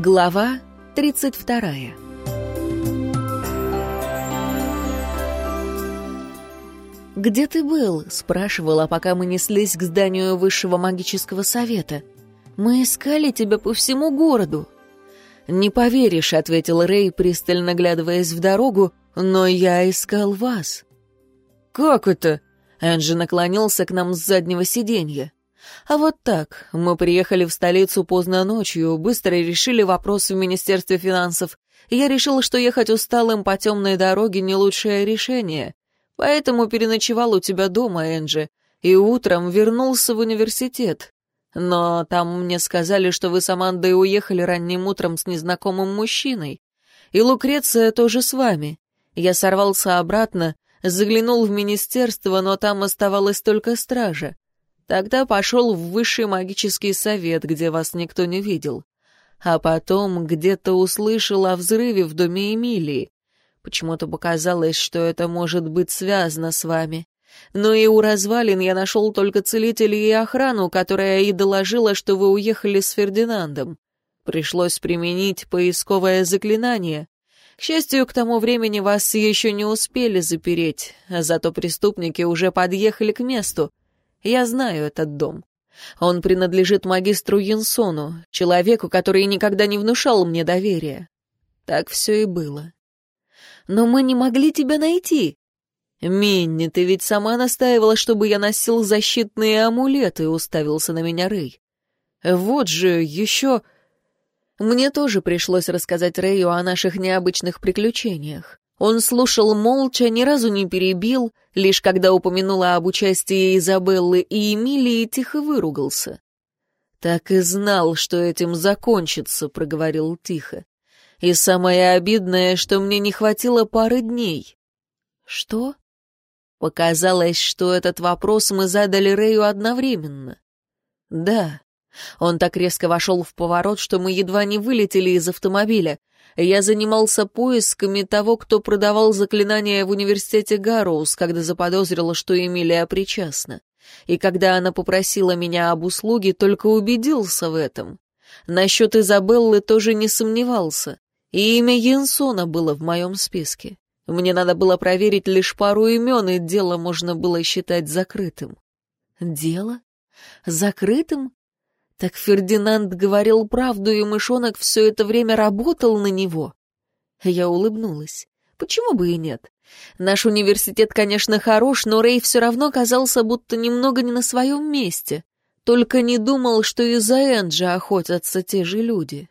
Глава 32 «Где ты был?» — спрашивала, пока мы неслись к зданию Высшего магического совета. «Мы искали тебя по всему городу». «Не поверишь», — ответил Рэй, пристально глядываясь в дорогу, «но я искал вас». «Как это?» — Энджи наклонился к нам с заднего сиденья. А вот так. Мы приехали в столицу поздно ночью, быстро решили вопрос в Министерстве финансов. Я решил, что ехать усталым по темной дороге не лучшее решение. Поэтому переночевал у тебя дома, Энджи, и утром вернулся в университет. Но там мне сказали, что вы с Амандой уехали ранним утром с незнакомым мужчиной. И Лукреция тоже с вами. Я сорвался обратно, заглянул в министерство, но там оставалась только стража. Тогда пошел в высший магический совет, где вас никто не видел. А потом где-то услышал о взрыве в доме Эмилии. Почему-то показалось, что это может быть связано с вами. Но и у развалин я нашел только целителей и охрану, которая и доложила, что вы уехали с Фердинандом. Пришлось применить поисковое заклинание. К счастью, к тому времени вас еще не успели запереть, а зато преступники уже подъехали к месту. Я знаю этот дом. Он принадлежит магистру Янсону, человеку, который никогда не внушал мне доверия. Так все и было. Но мы не могли тебя найти. Минни, ты ведь сама настаивала, чтобы я носил защитные амулеты, уставился на меня Рэй. Вот же еще... Мне тоже пришлось рассказать Рэю о наших необычных приключениях. Он слушал молча, ни разу не перебил, лишь когда упомянула об участии Изабеллы и Эмилии, тихо выругался. «Так и знал, что этим закончится», — проговорил тихо. «И самое обидное, что мне не хватило пары дней». «Что?» Показалось, что этот вопрос мы задали Рэю одновременно. «Да». Он так резко вошел в поворот, что мы едва не вылетели из автомобиля. Я занимался поисками того, кто продавал заклинания в университете Гарроуз, когда заподозрила, что Эмилия причастна. И когда она попросила меня об услуге, только убедился в этом. Насчет Изабеллы тоже не сомневался. И имя Янсона было в моем списке. Мне надо было проверить лишь пару имен, и дело можно было считать закрытым. Дело? Закрытым? Так Фердинанд говорил правду, и мышонок все это время работал на него. Я улыбнулась. Почему бы и нет? Наш университет, конечно, хорош, но Рэй все равно казался будто немного не на своем месте. Только не думал, что из-за Энджи охотятся те же люди.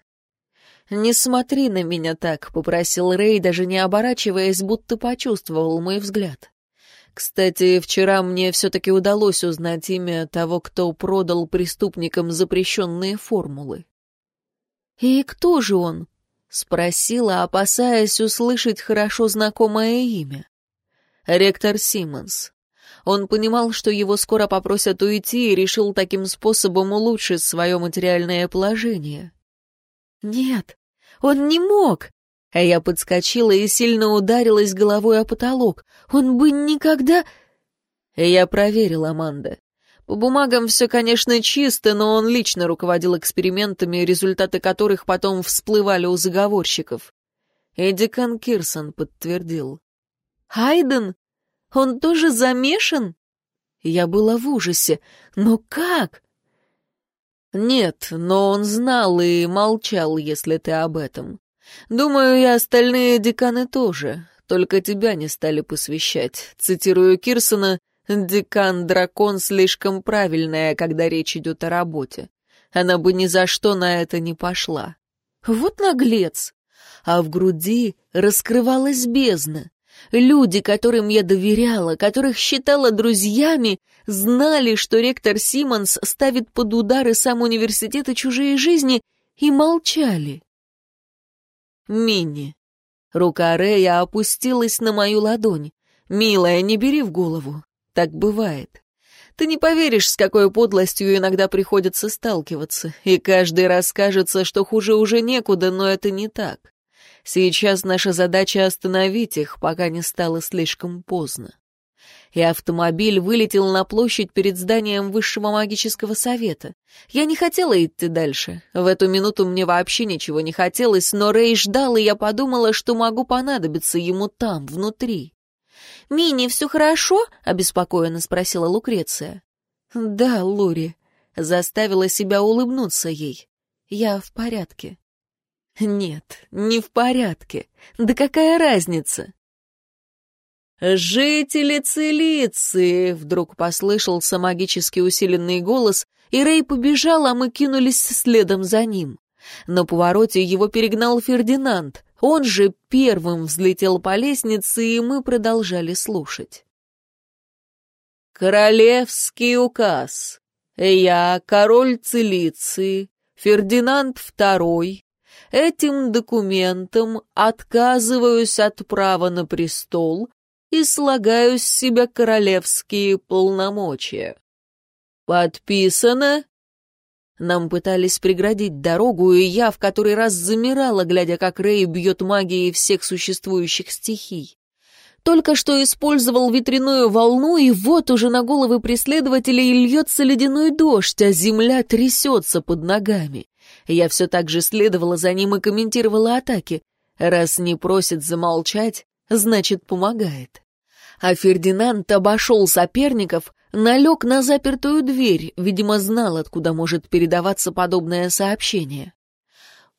«Не смотри на меня так», — попросил Рэй, даже не оборачиваясь, будто почувствовал мой взгляд. Кстати, вчера мне все-таки удалось узнать имя того, кто продал преступникам запрещенные формулы. «И кто же он?» — спросила, опасаясь услышать хорошо знакомое имя. Ректор Симмонс. Он понимал, что его скоро попросят уйти, и решил таким способом улучшить свое материальное положение. «Нет, он не мог!» А я подскочила и сильно ударилась головой о потолок. Он бы никогда... Я проверил Аманда. По бумагам все, конечно, чисто, но он лично руководил экспериментами, результаты которых потом всплывали у заговорщиков. Эдикан Кирсон подтвердил. «Хайден? Он тоже замешан?» Я была в ужасе. «Но как?» «Нет, но он знал и молчал, если ты об этом. Думаю, и остальные деканы тоже, только тебя не стали посвящать. Цитирую Кирсона, «Декан-дракон слишком правильная, когда речь идет о работе. Она бы ни за что на это не пошла». Вот наглец! А в груди раскрывалась бездна. Люди, которым я доверяла, которых считала друзьями, знали, что ректор Симмонс ставит под удары сам университет и чужие жизни, и молчали. Минни. Рука Рея опустилась на мою ладонь. «Милая, не бери в голову. Так бывает. Ты не поверишь, с какой подлостью иногда приходится сталкиваться, и каждый раз кажется, что хуже уже некуда, но это не так. Сейчас наша задача остановить их, пока не стало слишком поздно». И автомобиль вылетел на площадь перед зданием Высшего магического совета. Я не хотела идти дальше. В эту минуту мне вообще ничего не хотелось, но Рэй ждал, и я подумала, что могу понадобиться ему там, внутри. «Мини, все хорошо?» — обеспокоенно спросила Лукреция. «Да, Лури», — заставила себя улыбнуться ей. «Я в порядке». «Нет, не в порядке. Да какая разница?» «Жители Целиции!» — вдруг послышался магически усиленный голос, и Рэй побежал, а мы кинулись следом за ним. На повороте его перегнал Фердинанд. Он же первым взлетел по лестнице, и мы продолжали слушать. «Королевский указ. Я, король Целиции, Фердинанд II, этим документом отказываюсь от права на престол и слагаю с себя королевские полномочия. Подписано нам пытались преградить дорогу, и я в который раз замирала, глядя, как Рэй бьет магией всех существующих стихий. Только что использовал ветряную волну, и вот уже на головы преследователей льется ледяной дождь, а земля трясется под ногами. Я все так же следовала за ним и комментировала атаки. Раз не просит замолчать, значит, помогает. А Фердинанд обошел соперников, налег на запертую дверь, видимо, знал, откуда может передаваться подобное сообщение.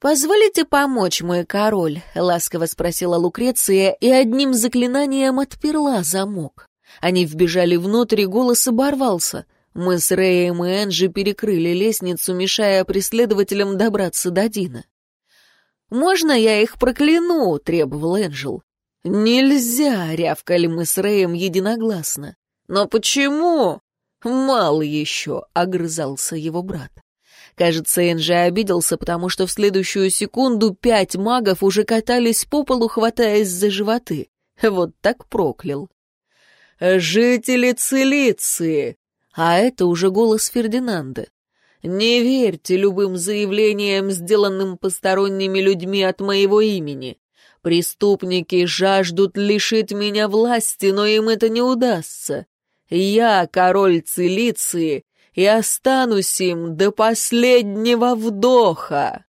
«Позволите помочь, мой король?» — ласково спросила Лукреция и одним заклинанием отперла замок. Они вбежали внутрь, и голос оборвался. Мы с Рэем и Энджи перекрыли лестницу, мешая преследователям добраться до Дина. «Можно я их прокляну?» — требовал Энджел. «Нельзя!» — рявкали мы с Рэем единогласно. «Но почему?» «Мало еще», — огрызался его брат. Кажется, Энджи обиделся, потому что в следующую секунду пять магов уже катались по полу, хватаясь за животы. Вот так проклял. «Жители Целиции!» А это уже голос Фердинанда. «Не верьте любым заявлениям, сделанным посторонними людьми от моего имени. Преступники жаждут лишить меня власти, но им это не удастся. Я король Целиции и останусь им до последнего вдоха.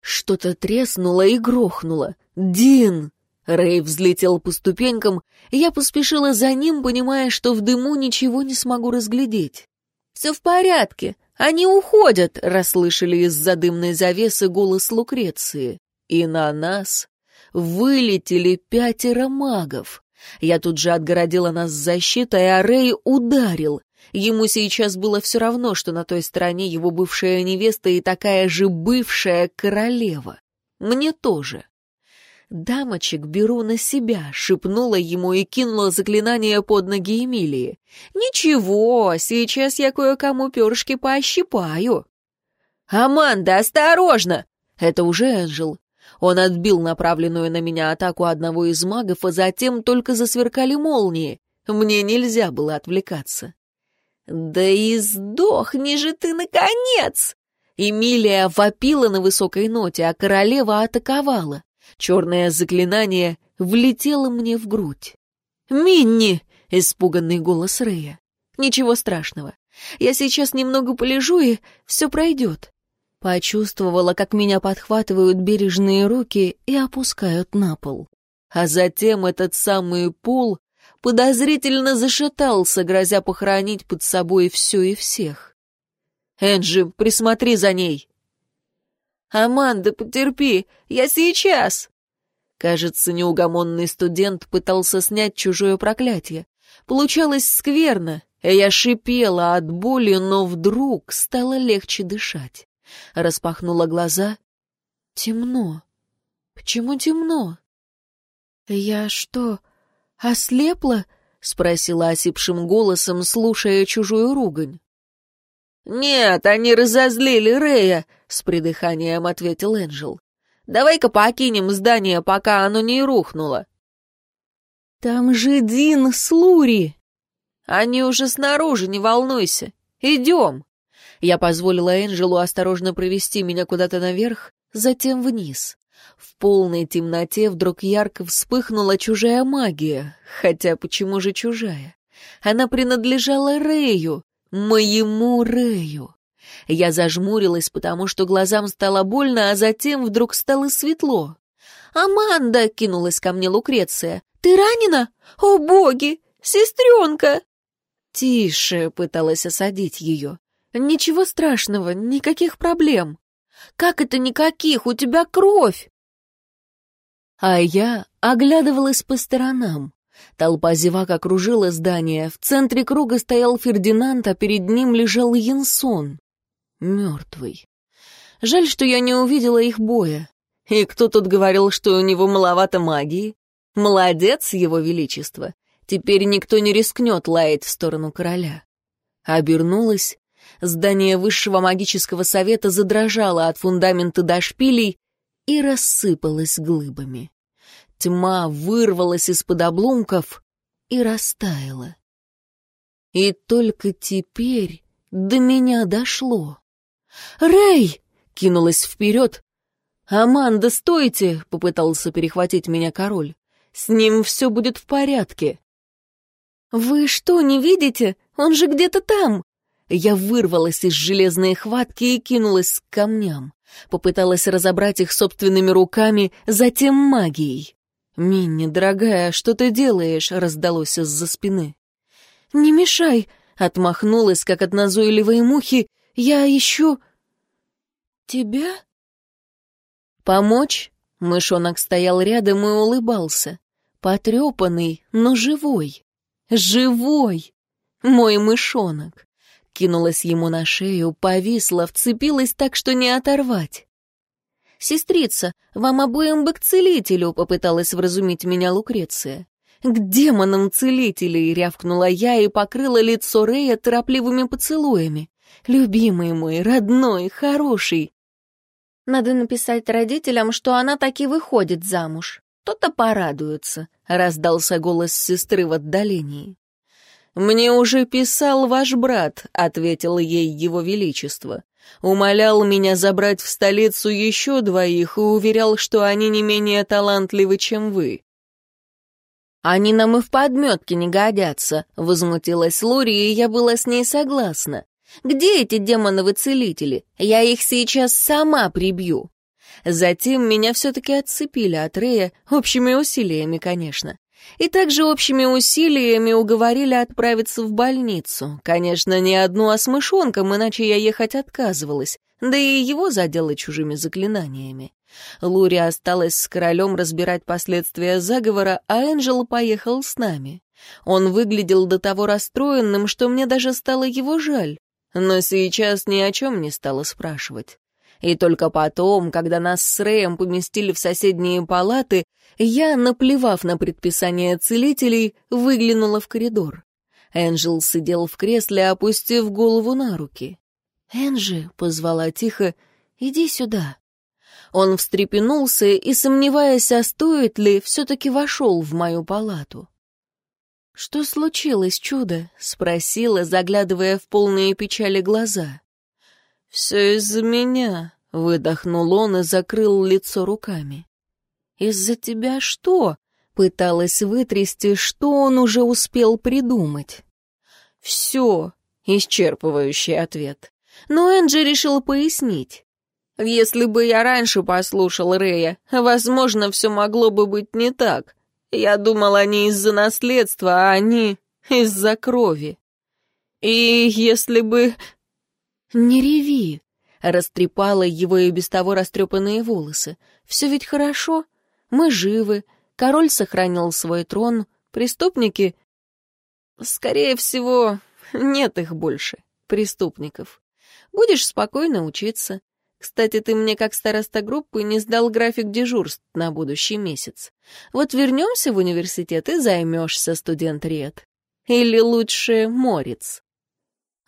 Что-то треснуло и грохнуло. «Дин!» Рэй взлетел по ступенькам, и я поспешила за ним, понимая, что в дыму ничего не смогу разглядеть. «Все в порядке, они уходят!» — расслышали из-за дымной завесы голос Лукреции. И на нас вылетели пятеро магов. Я тут же отгородила нас защитой, а Рэй ударил. Ему сейчас было все равно, что на той стороне его бывшая невеста и такая же бывшая королева. Мне тоже. «Дамочек беру на себя», — шепнула ему и кинула заклинание под ноги Эмилии. «Ничего, сейчас я кое-кому перышки поощипаю». «Аманда, осторожно!» Это уже Энджел. Он отбил направленную на меня атаку одного из магов, а затем только засверкали молнии. Мне нельзя было отвлекаться. «Да и сдохни же ты, наконец!» Эмилия вопила на высокой ноте, а королева атаковала. Черное заклинание влетело мне в грудь. «Минни!» — испуганный голос Рея. «Ничего страшного. Я сейчас немного полежу, и все пройдет. Почувствовала, как меня подхватывают бережные руки и опускают на пол. А затем этот самый пол подозрительно зашатался, грозя похоронить под собой все и всех. «Энджи, присмотри за ней!» «Аманда, потерпи, я сейчас!» Кажется, неугомонный студент пытался снять чужое проклятие. Получалось скверно, я шипела от боли, но вдруг стало легче дышать распахнула глаза. Темно. Почему темно? Я что, ослепла? спросила осипшим голосом, слушая чужую ругань. «Нет, они разозлили Рея», — с придыханием ответил Энджел. «Давай-ка покинем здание, пока оно не рухнуло». «Там же Дин с Лури!» «Они уже снаружи, не волнуйся. Идем!» Я позволила Энджелу осторожно провести меня куда-то наверх, затем вниз. В полной темноте вдруг ярко вспыхнула чужая магия. Хотя почему же чужая? Она принадлежала Рэю, моему Рэю. Я зажмурилась, потому что глазам стало больно, а затем вдруг стало светло. «Аманда!» — кинулась ко мне Лукреция. «Ты ранена? О, боги! Сестренка!» «Тише!» — пыталась осадить ее. «Ничего страшного, никаких проблем». «Как это никаких? У тебя кровь!» А я оглядывалась по сторонам. Толпа зевак окружила здание. В центре круга стоял Фердинанд, а перед ним лежал Янсон. Мертвый. Жаль, что я не увидела их боя. И кто тут говорил, что у него маловато магии? Молодец, его величество. Теперь никто не рискнет лаять в сторону короля. Обернулась. Здание высшего магического совета задрожало от фундамента до шпилей и рассыпалось глыбами. Тьма вырвалась из-под обломков и растаяла. И только теперь до меня дошло. «Рэй!» — кинулась вперед. «Аманда, стойте!» — попытался перехватить меня король. «С ним все будет в порядке». «Вы что, не видите? Он же где-то там!» Я вырвалась из железной хватки и кинулась к камням. Попыталась разобрать их собственными руками, затем магией. «Минни, дорогая, что ты делаешь?» — раздалось из-за спины. «Не мешай!» — отмахнулась, как от назойливой мухи. «Я ищу...» «Тебя?» «Помочь?» — мышонок стоял рядом и улыбался. Потрепанный, но живой. Живой! Мой мышонок. Кинулась ему на шею, повисла, вцепилась так, что не оторвать. «Сестрица, вам обоим бы к целителю», — попыталась вразумить меня Лукреция. «К демонам целителей!» — рявкнула я и покрыла лицо Рея торопливыми поцелуями. «Любимый мой, родной, хороший!» «Надо написать родителям, что она таки выходит замуж. То-то порадуются», — раздался голос сестры в отдалении. «Мне уже писал ваш брат», — ответил ей его величество. Умолял меня забрать в столицу еще двоих и уверял, что они не менее талантливы, чем вы. «Они нам и в подметке не годятся», — возмутилась Лори, и я была с ней согласна. «Где эти демоновы-целители? Я их сейчас сама прибью». Затем меня все-таки отцепили от Рея, общими усилиями, конечно и также общими усилиями уговорили отправиться в больницу. Конечно, не одну, а с мышонком, иначе я ехать отказывалась, да и его задело чужими заклинаниями. Лури осталась с королем разбирать последствия заговора, а Энджел поехал с нами. Он выглядел до того расстроенным, что мне даже стало его жаль, но сейчас ни о чем не стала спрашивать. И только потом, когда нас с Рэем поместили в соседние палаты, я, наплевав на предписание целителей, выглянула в коридор. Энджел сидел в кресле, опустив голову на руки. «Энджи», — позвала тихо, — «иди сюда». Он встрепенулся и, сомневаясь, а стоит ли, все-таки вошел в мою палату. «Что случилось, чудо?» — спросила, заглядывая в полные печали глаза. «Все из-за меня», — выдохнул он и закрыл лицо руками. «Из-за тебя что?» — пыталась вытрясти, что он уже успел придумать. «Все», — исчерпывающий ответ. Но Энджи решил пояснить. «Если бы я раньше послушал Рея, возможно, все могло бы быть не так. Я думал, они из-за наследства, а они из-за крови. И если бы «Не реви!» — растрепала его и без того растрепанные волосы. «Все ведь хорошо. Мы живы. Король сохранил свой трон. Преступники...» «Скорее всего, нет их больше, преступников. Будешь спокойно учиться. Кстати, ты мне как староста группы не сдал график дежурств на будущий месяц. Вот вернемся в университет и займешься, студент Ред. Или лучше Морец?»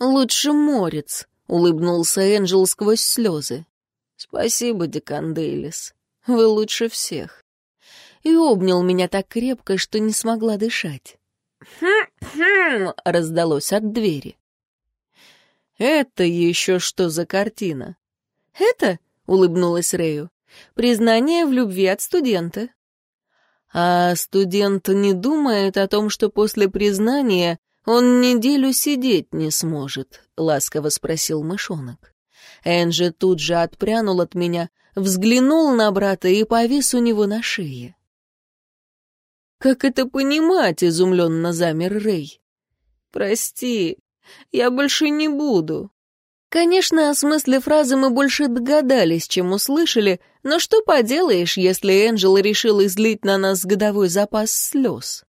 «Лучше Морец», — улыбнулся Энджел сквозь слезы. «Спасибо, Декан Дейлис. Вы лучше всех». И обнял меня так крепко, что не смогла дышать. «Хм-хм!» — раздалось от двери. «Это еще что за картина?» «Это?» — улыбнулась Рэю. Признание в любви от студента. А студент не думает о том, что после признания он неделю сидеть не сможет, ласково спросил мышонок. Энджи тут же отпрянул от меня, взглянул на брата и повис у него на шее. «Как это понимать?» — изумленно замер Рэй. «Прости, я больше не буду». Конечно, о смысле фразы мы больше догадались, чем услышали, но что поделаешь, если Энджел решил излить на нас годовой запас слез?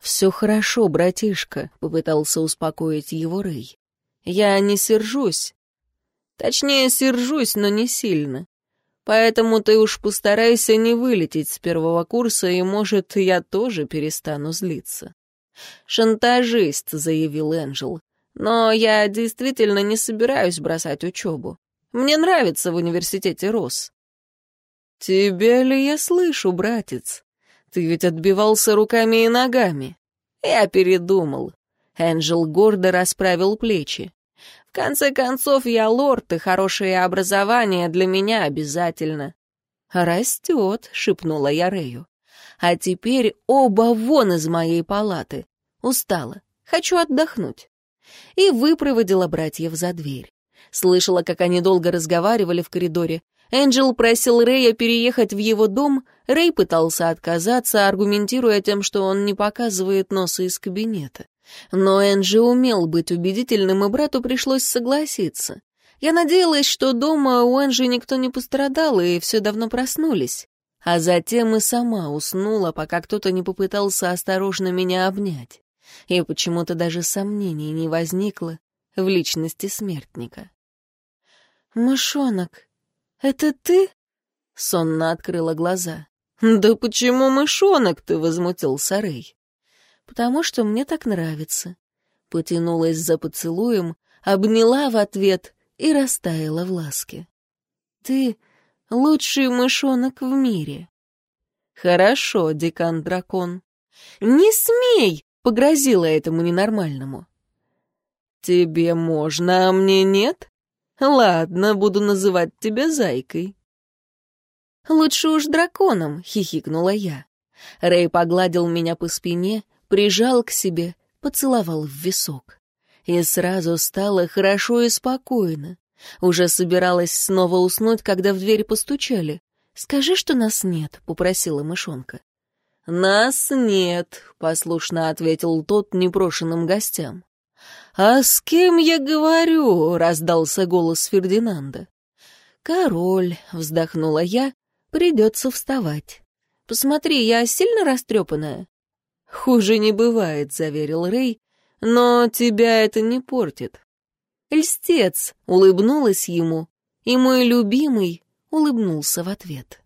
«Все хорошо, братишка», — попытался успокоить его Рэй. «Я не сержусь. Точнее, сержусь, но не сильно. Поэтому ты уж постарайся не вылететь с первого курса, и, может, я тоже перестану злиться». «Шантажист», — заявил Энджел. «Но я действительно не собираюсь бросать учебу. Мне нравится в университете Рос». «Тебя ли я слышу, братец? Ты ведь отбивался руками и ногами». Я передумал. Энджел гордо расправил плечи. В конце концов, я лорд, и хорошее образование для меня обязательно. «Растет», — шепнула я Рэю. «А теперь оба вон из моей палаты. Устала. Хочу отдохнуть». И выпроводила братьев за дверь. Слышала, как они долго разговаривали в коридоре. Энджел просил Рэя переехать в его дом, Рэй пытался отказаться, аргументируя тем, что он не показывает носа из кабинета. Но Энджи умел быть убедительным, и брату пришлось согласиться. Я надеялась, что дома у Энджи никто не пострадал, и все давно проснулись. А затем и сама уснула, пока кто-то не попытался осторожно меня обнять. И почему-то даже сомнений не возникло в личности смертника. «Мышонок, это ты?» — сонно открыла глаза. «Да почему мышонок ты?» — возмутился Рэй потому что мне так нравится. Потянулась за поцелуем, обняла в ответ и растаяла в ласке. Ты лучший мышонок в мире. Хорошо, декан-дракон. Не смей! Погрозила этому ненормальному. Тебе можно, а мне нет? Ладно, буду называть тебя зайкой. Лучше уж драконом, хихикнула я. Рэй погладил меня по спине, прижал к себе, поцеловал в висок. И сразу стало хорошо и спокойно. Уже собиралась снова уснуть, когда в дверь постучали. «Скажи, что нас нет», — попросила мышонка. «Нас нет», — послушно ответил тот непрошенным гостям. «А с кем я говорю?» — раздался голос Фердинанда. «Король», — вздохнула я, — «придется вставать. Посмотри, я сильно растрепанная?» «Хуже не бывает», — заверил Рэй, — «но тебя это не портит». «Льстец», — улыбнулась ему, и мой любимый улыбнулся в ответ.